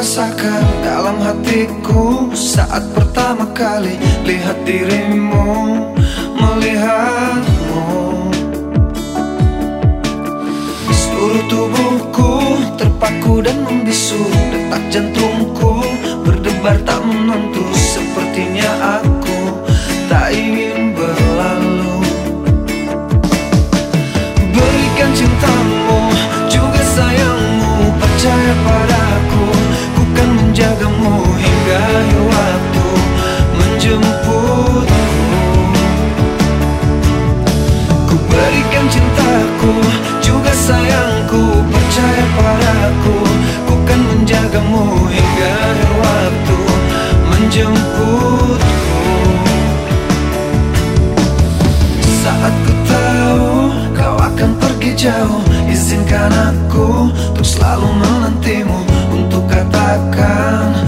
rasakan dalam hatiku Saat pertama kali lihat dirimu Melihatmu. Seluruh tubuhku terpaku dan menjemputku. Saat ku tahu kau akan pergi jauh Izinkan aku untuk selalu menantimu. Untuk katakan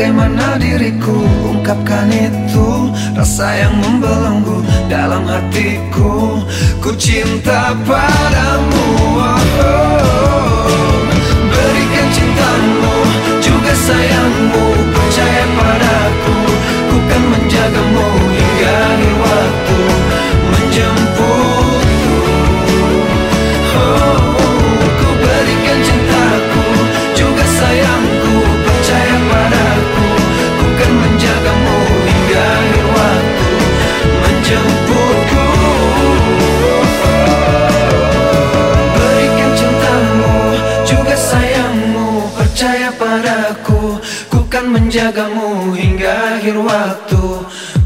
Bagaimana diriku ungkapkan itu Rasa yang membelenggu dalam hatiku Ku cinta padamu oh, oh. menjagamu hingga akhir waktu.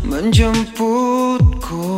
Menjemputku.